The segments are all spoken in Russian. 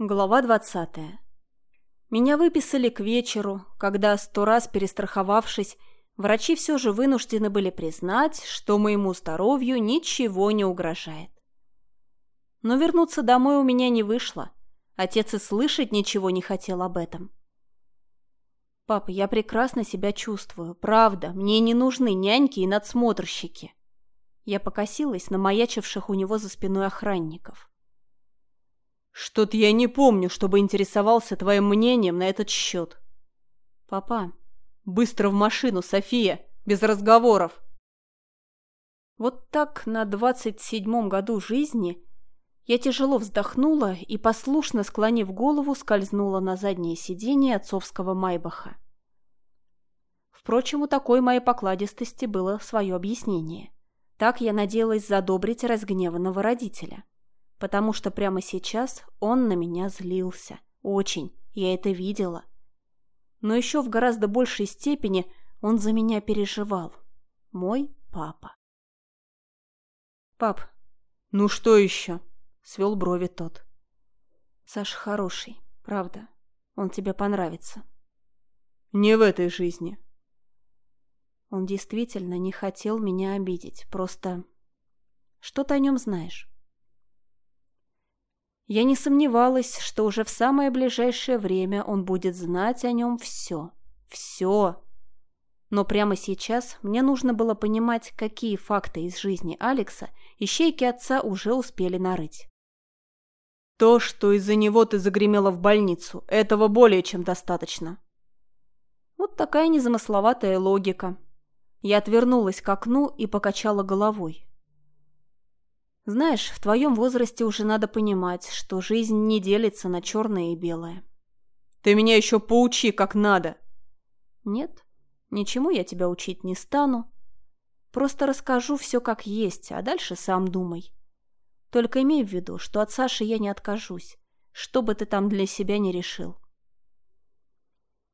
Глава двадцатая. Меня выписали к вечеру, когда, сто раз перестраховавшись, врачи все же вынуждены были признать, что моему здоровью ничего не угрожает. Но вернуться домой у меня не вышло. Отец и слышать ничего не хотел об этом. «Папа, я прекрасно себя чувствую. Правда, мне не нужны няньки и надсмотрщики». Я покосилась на маячивших у него за спиной охранников. Что-то я не помню, чтобы интересовался твоим мнением на этот счет. Папа, быстро в машину, София, без разговоров. Вот так на двадцать седьмом году жизни я тяжело вздохнула и, послушно склонив голову, скользнула на заднее сиденье отцовского Майбаха. Впрочем, у такой моей покладистости было свое объяснение. Так я надеялась задобрить разгневанного родителя потому что прямо сейчас он на меня злился. Очень, я это видела. Но еще в гораздо большей степени он за меня переживал. Мой папа. «Пап, ну что еще?» — свел брови тот. «Саша хороший, правда. Он тебе понравится». «Не в этой жизни». Он действительно не хотел меня обидеть, просто... Что ты о нем знаешь? Я не сомневалась, что уже в самое ближайшее время он будет знать о нем все. Все. Но прямо сейчас мне нужно было понимать, какие факты из жизни Алекса ищейки отца уже успели нарыть. То, что из-за него ты загремела в больницу, этого более чем достаточно. Вот такая незамысловатая логика. Я отвернулась к окну и покачала головой. Знаешь, в твоем возрасте уже надо понимать, что жизнь не делится на черное и белое. Ты меня еще поучи, как надо. Нет, ничему я тебя учить не стану. Просто расскажу все как есть, а дальше сам думай. Только имей в виду, что от Саши я не откажусь, что бы ты там для себя не решил.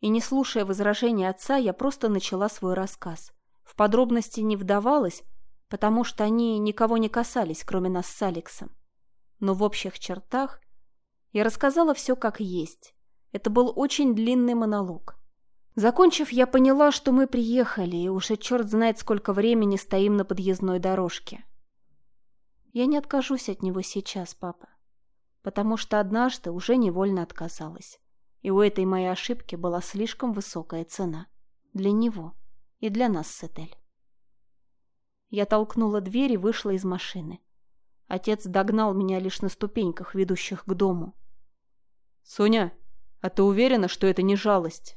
И не слушая возражения отца, я просто начала свой рассказ. В подробности не вдавалась, потому что они никого не касались, кроме нас с Алексом. Но в общих чертах я рассказала все как есть. Это был очень длинный монолог. Закончив, я поняла, что мы приехали, и уже черт знает, сколько времени стоим на подъездной дорожке. Я не откажусь от него сейчас, папа, потому что однажды уже невольно отказалась. И у этой моей ошибки была слишком высокая цена. Для него и для нас с Этель. Я толкнула дверь и вышла из машины. Отец догнал меня лишь на ступеньках, ведущих к дому. «Соня, а ты уверена, что это не жалость?»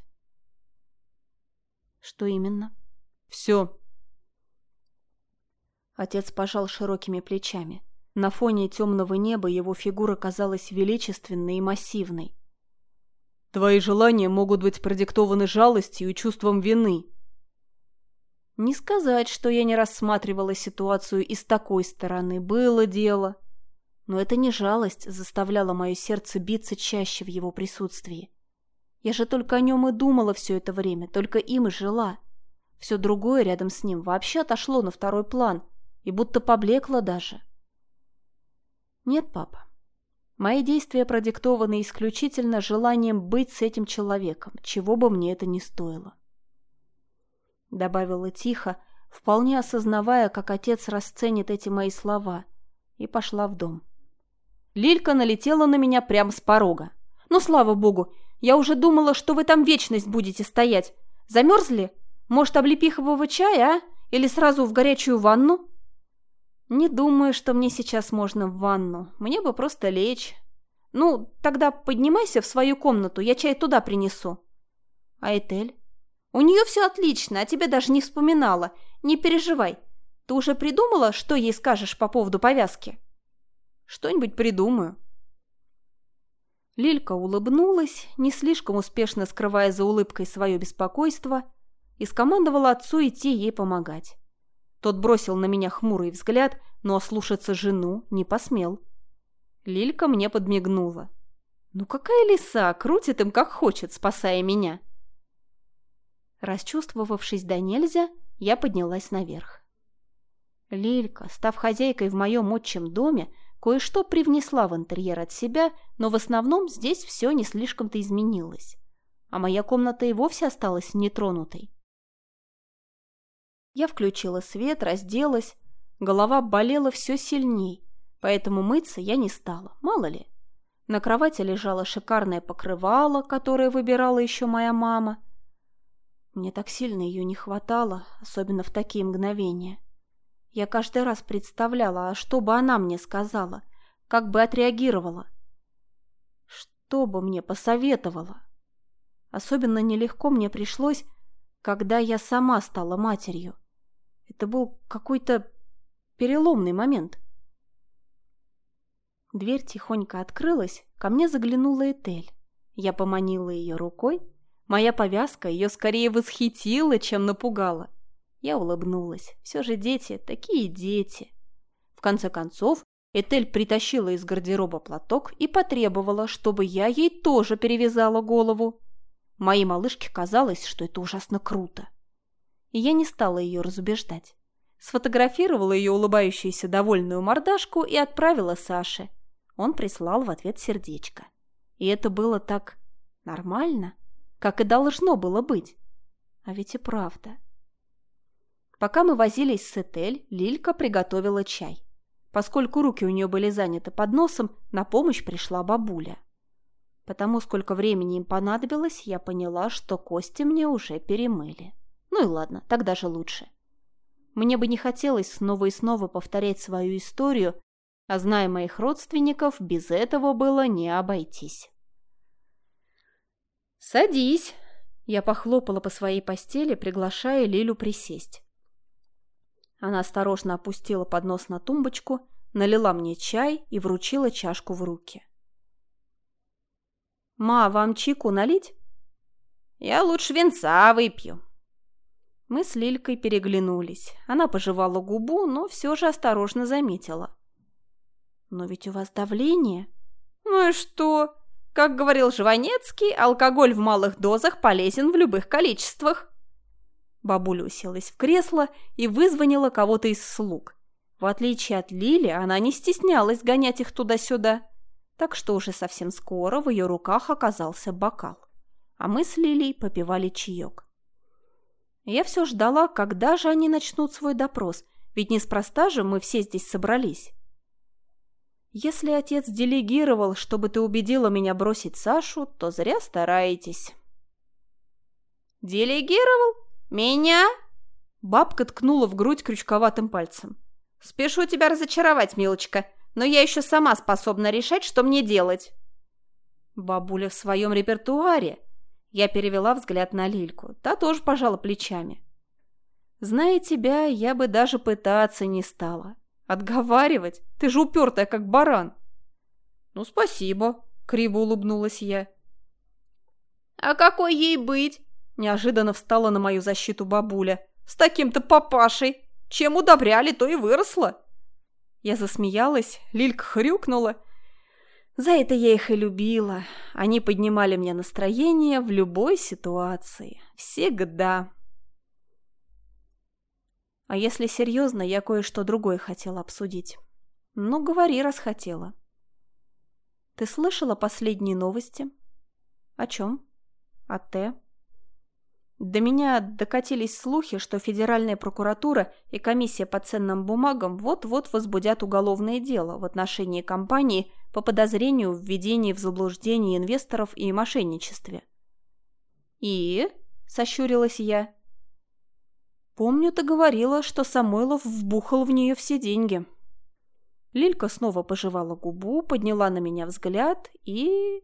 «Что именно?» «Все». Отец пожал широкими плечами. На фоне темного неба его фигура казалась величественной и массивной. «Твои желания могут быть продиктованы жалостью и чувством вины», не сказать, что я не рассматривала ситуацию и с такой стороны. Было дело. Но это не жалость заставляла мое сердце биться чаще в его присутствии. Я же только о нем и думала все это время, только им и жила. Все другое рядом с ним вообще отошло на второй план и будто поблекло даже. Нет, папа. Мои действия продиктованы исключительно желанием быть с этим человеком, чего бы мне это ни стоило. — добавила тихо, вполне осознавая, как отец расценит эти мои слова, и пошла в дом. Лилька налетела на меня прямо с порога. «Ну, слава богу, я уже думала, что вы там вечность будете стоять. Замерзли? Может, облепихового чая, а? Или сразу в горячую ванну?» «Не думаю, что мне сейчас можно в ванну. Мне бы просто лечь. Ну, тогда поднимайся в свою комнату, я чай туда принесу». «А Этель?» У нее все отлично, а тебе даже не вспоминала. Не переживай. Ты уже придумала, что ей скажешь по поводу повязки? Что-нибудь придумаю. Лилька улыбнулась, не слишком успешно скрывая за улыбкой свое беспокойство, и скомандовала отцу идти ей помогать. Тот бросил на меня хмурый взгляд, но ослушаться жену не посмел. Лилька мне подмигнула. «Ну какая лиса, крутит им как хочет, спасая меня!» Расчувствовавшись до нельзя, я поднялась наверх. Лилька, став хозяйкой в моем отчим доме, Кое-что привнесла в интерьер от себя, но в основном здесь все не слишком-то изменилось. А моя комната и вовсе осталась нетронутой. Я включила свет, разделась. Голова болела все сильней, поэтому мыться я не стала, мало ли. На кровати лежало шикарное покрывало, которое выбирала еще моя мама. Мне так сильно ее не хватало, особенно в такие мгновения. Я каждый раз представляла, а что бы она мне сказала, как бы отреагировала. Что бы мне посоветовала. Особенно нелегко мне пришлось, когда я сама стала матерью. Это был какой-то переломный момент. Дверь тихонько открылась, ко мне заглянула Этель. Я поманила ее рукой. Моя повязка ее скорее восхитила, чем напугала. Я улыбнулась. Все же дети, такие дети. В конце концов, Этель притащила из гардероба платок и потребовала, чтобы я ей тоже перевязала голову. Моей малышке казалось, что это ужасно круто. И я не стала ее разубеждать. Сфотографировала ее улыбающуюся довольную мордашку и отправила Саше. Он прислал в ответ сердечко. И это было так нормально, как и должно было быть. А ведь и правда. Пока мы возились с Этель, Лилька приготовила чай. Поскольку руки у нее были заняты под носом, на помощь пришла бабуля. Потому сколько времени им понадобилось, я поняла, что кости мне уже перемыли. Ну и ладно, тогда же лучше. Мне бы не хотелось снова и снова повторять свою историю, а зная моих родственников, без этого было не обойтись. «Садись!» Я похлопала по своей постели, приглашая Лилю присесть. Она осторожно опустила поднос на тумбочку, налила мне чай и вручила чашку в руки. «Ма, вам чайку налить?» «Я лучше венца выпью». Мы с Лилькой переглянулись. Она пожевала губу, но все же осторожно заметила. «Но ведь у вас давление». «Ну и что? Как говорил Жванецкий, алкоголь в малых дозах полезен в любых количествах». Бабуля уселась в кресло и вызвонила кого-то из слуг. В отличие от Лили, она не стеснялась гонять их туда-сюда. Так что уже совсем скоро в ее руках оказался бокал. А мы с Лилей попивали чаек. Я все ждала, когда же они начнут свой допрос, ведь неспроста же мы все здесь собрались. Если отец делегировал, чтобы ты убедила меня бросить Сашу, то зря стараетесь. Делегировал? «Меня?» Бабка ткнула в грудь крючковатым пальцем. «Спешу тебя разочаровать, милочка, но я еще сама способна решать, что мне делать». Бабуля в своем репертуаре. Я перевела взгляд на Лильку. Та тоже пожала плечами. Зная тебя, я бы даже пытаться не стала. Отговаривать? Ты же упертая, как баран. Ну, спасибо, криво улыбнулась я. А какой ей быть? Неожиданно встала на мою защиту бабуля. «С таким-то папашей! Чем удобряли, то и выросла!» Я засмеялась, Лилька хрюкнула. За это я их и любила. Они поднимали мне настроение в любой ситуации. Всегда. А если серьезно, я кое-что другое хотела обсудить. Ну, говори, раз хотела. Ты слышала последние новости? О чем? О Т? До меня докатились слухи, что Федеральная прокуратура и комиссия по ценным бумагам вот-вот возбудят уголовное дело в отношении компании по подозрению в введении в заблуждение инвесторов и мошенничестве. «И?» – сощурилась я. «Помню, ты говорила, что Самойлов вбухал в нее все деньги». Лилька снова пожевала губу, подняла на меня взгляд и...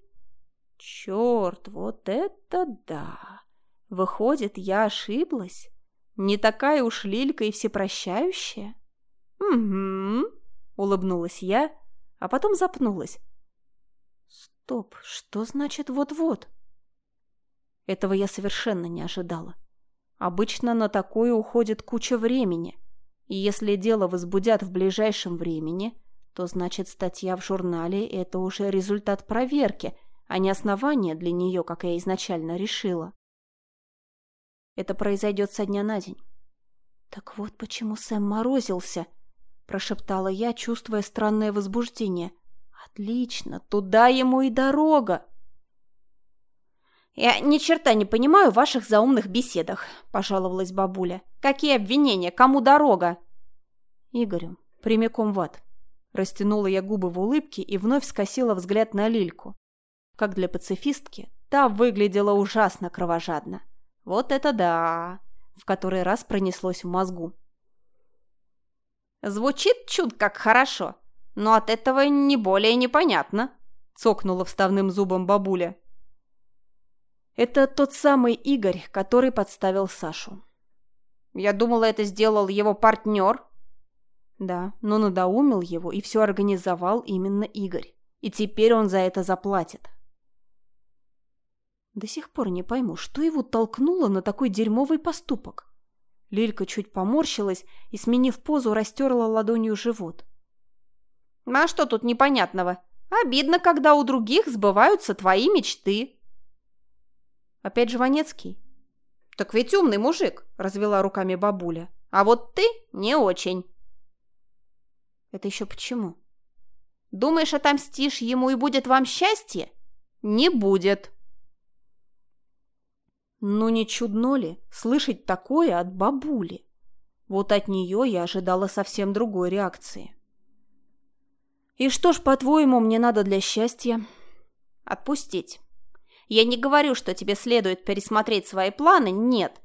Черт, вот это да! Выходит, я ошиблась? Не такая уж лилька и всепрощающая? Угу, улыбнулась я, а потом запнулась. Стоп, что значит вот-вот? Этого я совершенно не ожидала. Обычно на такое уходит куча времени, и если дело возбудят в ближайшем времени, то значит статья в журнале – это уже результат проверки, а не основание для нее, как я изначально решила. Это произойдет со дня на день. Так вот почему Сэм морозился. – прошептала я, чувствуя странное возбуждение. «Отлично, туда ему и дорога!» «Я ни черта не понимаю в ваших заумных беседах», – пожаловалась бабуля. «Какие обвинения? Кому дорога?» «Игорю, прямиком в ад». Растянула я губы в улыбке и вновь скосила взгляд на Лильку. Как для пацифистки, та выглядела ужасно кровожадно. Вот это да! В который раз пронеслось в мозгу. Звучит чуд как хорошо, но от этого не более непонятно, цокнула вставным зубом бабуля. Это тот самый Игорь, который подставил Сашу. Я думала, это сделал его партнер. Да, но надоумил его и все организовал именно Игорь. И теперь он за это заплатит. До сих пор не пойму, что его толкнуло на такой дерьмовый поступок. Лилька чуть поморщилась и, сменив позу, растерла ладонью живот. «А что тут непонятного? Обидно, когда у других сбываются твои мечты». «Опять же Ванецкий?» «Так ведь умный мужик», — развела руками бабуля. «А вот ты не очень». «Это еще почему?» «Думаешь, отомстишь ему и будет вам счастье?» «Не будет». Ну не чудно ли слышать такое от бабули? Вот от нее я ожидала совсем другой реакции. И что ж, по-твоему, мне надо для счастья? Отпустить. Я не говорю, что тебе следует пересмотреть свои планы, нет.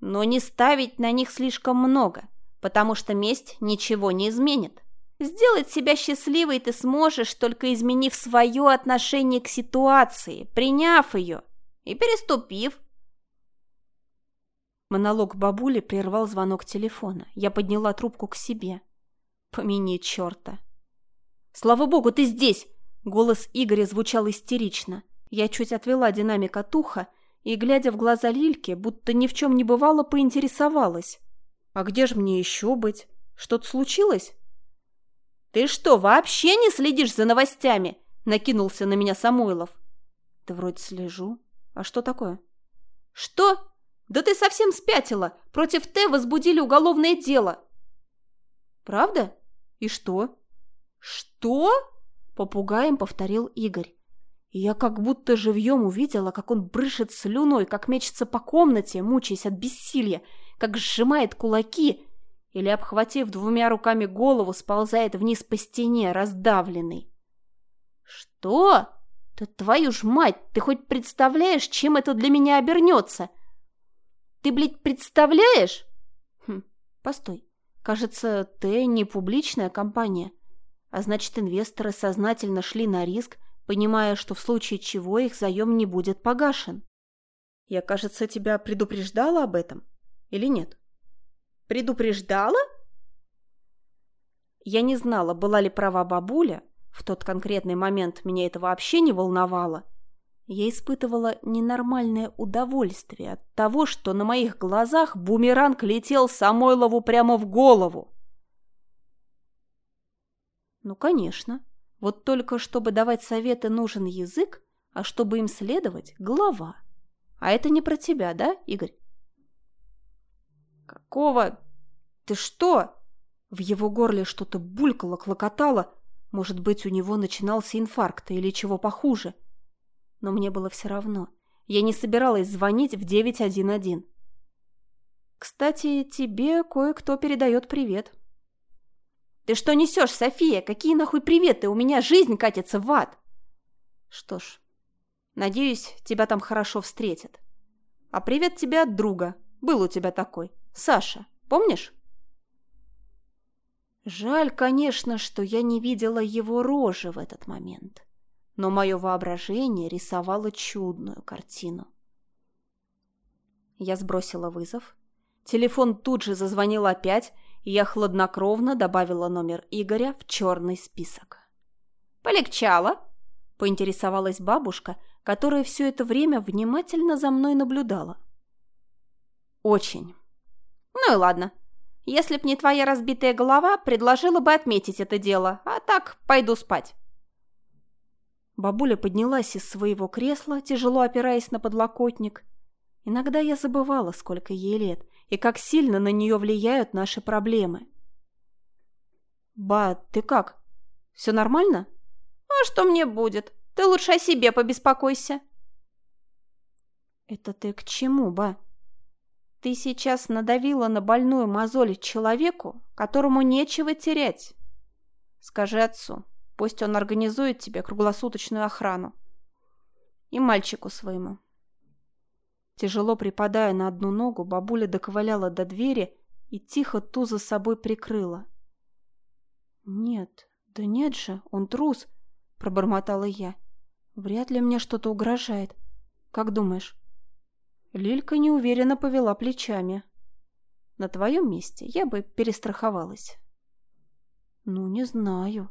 Но не ставить на них слишком много, потому что месть ничего не изменит. Сделать себя счастливой ты сможешь, только изменив свое отношение к ситуации, приняв ее и переступив Монолог бабули прервал звонок телефона. Я подняла трубку к себе. Помяни черта. «Слава богу, ты здесь!» Голос Игоря звучал истерично. Я чуть отвела динамик от уха и, глядя в глаза Лильки, будто ни в чем не бывало, поинтересовалась. «А где же мне еще быть? Что-то случилось?» «Ты что, вообще не следишь за новостями?» Накинулся на меня Самойлов. «Да вроде слежу. А что такое?» «Что? «Да ты совсем спятила! Против Т возбудили уголовное дело!» «Правда? И что?» «Что?» – попугаем повторил Игорь. Я как будто живьем увидела, как он брышет слюной, как мечется по комнате, мучаясь от бессилия, как сжимает кулаки или, обхватив двумя руками голову, сползает вниз по стене, раздавленный. «Что? Да твою ж мать, ты хоть представляешь, чем это для меня обернется?» Ты, блядь, представляешь? Хм, постой. Кажется, Т не публичная компания. А значит, инвесторы сознательно шли на риск, понимая, что в случае чего их заем не будет погашен. Я, кажется, тебя предупреждала об этом? Или нет? Предупреждала? Я не знала, была ли права бабуля. В тот конкретный момент меня это вообще не волновало. Я испытывала ненормальное удовольствие от того, что на моих глазах бумеранг летел Самойлову прямо в голову. Ну, конечно. Вот только чтобы давать советы нужен язык, а чтобы им следовать – голова. А это не про тебя, да, Игорь? Какого? Ты что? В его горле что-то булькало, клокотало. Может быть, у него начинался инфаркт или чего похуже – но мне было все равно. Я не собиралась звонить в 911. Кстати, тебе кое-кто передает привет. Ты что несешь, София? Какие нахуй приветы? У меня жизнь катится в ад. Что ж, надеюсь, тебя там хорошо встретят. А привет тебе от друга. Был у тебя такой. Саша, помнишь? Жаль, конечно, что я не видела его рожи в этот момент но мое воображение рисовало чудную картину. Я сбросила вызов. Телефон тут же зазвонил опять, я хладнокровно добавила номер Игоря в черный список. «Полегчало?» – поинтересовалась бабушка, которая все это время внимательно за мной наблюдала. «Очень». «Ну и ладно. Если б не твоя разбитая голова, предложила бы отметить это дело, а так пойду спать». Бабуля поднялась из своего кресла, тяжело опираясь на подлокотник. Иногда я забывала, сколько ей лет, и как сильно на нее влияют наши проблемы. «Ба, ты как? Все нормально?» «А что мне будет? Ты лучше о себе побеспокойся». «Это ты к чему, ба?» «Ты сейчас надавила на больную мозоль человеку, которому нечего терять. Скажи отцу, пусть он организует тебе круглосуточную охрану. И мальчику своему». Тяжело припадая на одну ногу, бабуля доковыляла до двери и тихо ту за собой прикрыла. «Нет, да нет же, он трус», — пробормотала я. «Вряд ли мне что-то угрожает. Как думаешь?» Лилька неуверенно повела плечами. «На твоем месте я бы перестраховалась». «Ну, не знаю».